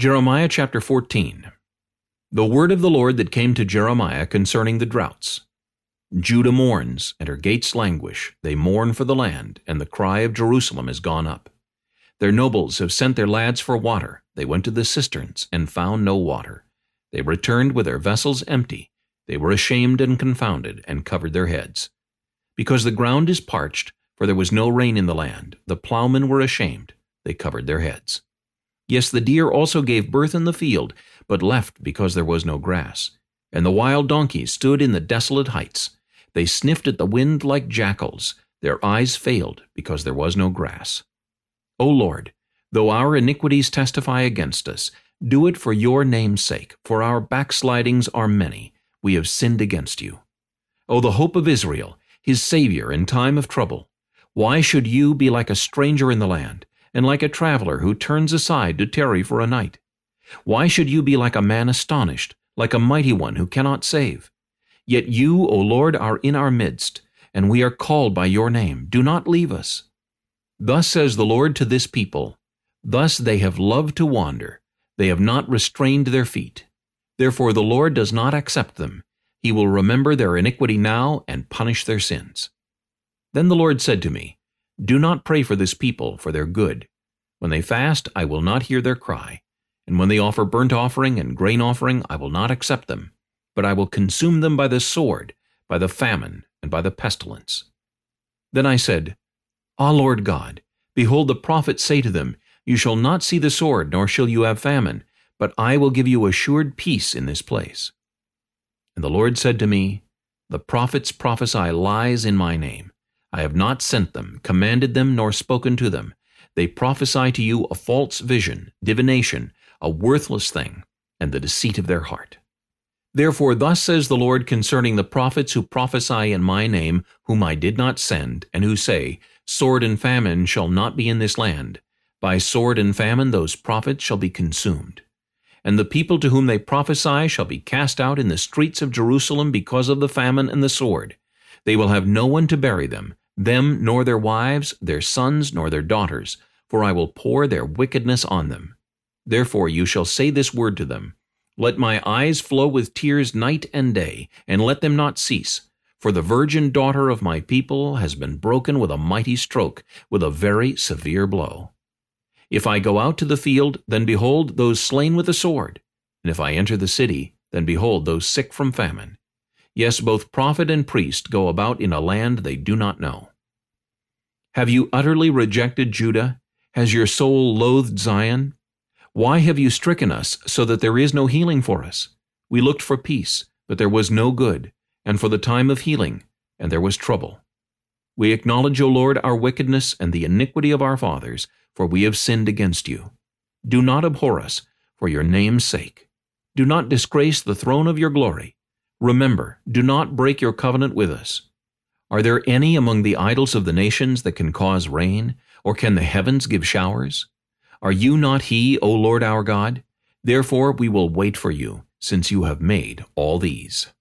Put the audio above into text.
Jeremiah chapter 14 The word of the Lord that came to Jeremiah concerning the droughts. Judah mourns, and her gates languish. They mourn for the land, and the cry of Jerusalem is gone up. Their nobles have sent their lads for water. They went to the cisterns, and found no water. They returned with their vessels empty. They were ashamed and confounded, and covered their heads. Because the ground is parched, for there was no rain in the land, the plowmen were ashamed. They covered their heads. Yes, the deer also gave birth in the field, but left because there was no grass. And the wild donkeys stood in the desolate heights. They sniffed at the wind like jackals. Their eyes failed because there was no grass. O Lord, though our iniquities testify against us, do it for your name's sake, for our backslidings are many. We have sinned against you. O the hope of Israel, his Savior in time of trouble, why should you be like a stranger in the land, and like a traveler who turns aside to tarry for a night? Why should you be like a man astonished, like a mighty one who cannot save? Yet you, O Lord, are in our midst, and we are called by your name. Do not leave us. Thus says the Lord to this people, Thus they have loved to wander, they have not restrained their feet. Therefore the Lord does not accept them. He will remember their iniquity now and punish their sins. Then the Lord said to me, do not pray for this people, for their good. When they fast, I will not hear their cry. And when they offer burnt offering and grain offering, I will not accept them. But I will consume them by the sword, by the famine, and by the pestilence. Then I said, Ah, Lord God, behold the prophets say to them, You shall not see the sword, nor shall you have famine, but I will give you assured peace in this place. And the Lord said to me, The prophets prophesy lies in my name. I have not sent them, commanded them, nor spoken to them. They prophesy to you a false vision, divination, a worthless thing, and the deceit of their heart. Therefore thus says the Lord concerning the prophets who prophesy in my name, whom I did not send, and who say, Sword and famine shall not be in this land. By sword and famine those prophets shall be consumed. And the people to whom they prophesy shall be cast out in the streets of Jerusalem because of the famine and the sword. They will have no one to bury them, them nor their wives, their sons nor their daughters, for I will pour their wickedness on them. Therefore you shall say this word to them, Let my eyes flow with tears night and day, and let them not cease. For the virgin daughter of my people has been broken with a mighty stroke, with a very severe blow. If I go out to the field, then behold those slain with the sword. And if I enter the city, then behold those sick from famine. Yes, both prophet and priest go about in a land they do not know. Have you utterly rejected Judah? Has your soul loathed Zion? Why have you stricken us so that there is no healing for us? We looked for peace, but there was no good, and for the time of healing, and there was trouble. We acknowledge, O Lord, our wickedness and the iniquity of our fathers, for we have sinned against you. Do not abhor us, for your name's sake. Do not disgrace the throne of your glory. Remember, do not break your covenant with us. Are there any among the idols of the nations that can cause rain, or can the heavens give showers? Are you not he, O Lord our God? Therefore we will wait for you, since you have made all these.